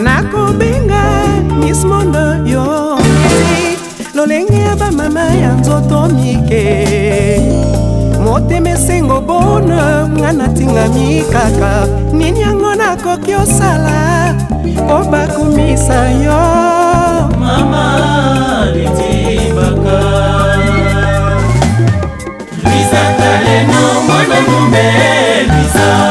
nakobenga nismondo yo lolenge ya bamama ya nzoto mike motema esengo bona nga natingami kaka nini yango nakoki osala mpo bakumisa yo mama litibaka luisa kaleno mwana nume luisa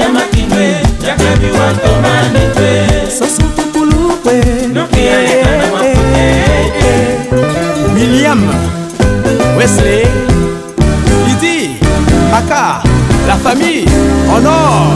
nyamaki twe yakabi watomani twe soso pukulu kwe eh, eh, eh. william wesley lidi aka la famille honor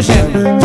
ocean.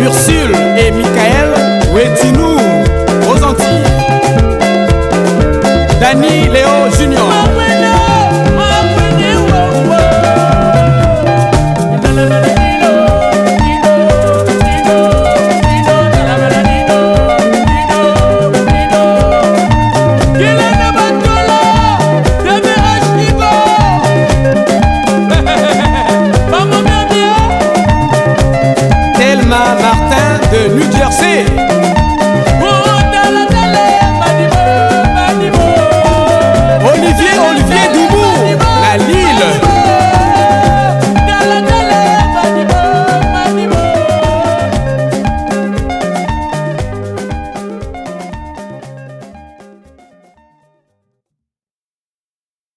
Ursule et Michael Wedinou, aux Antilles. Danny Léo Junior.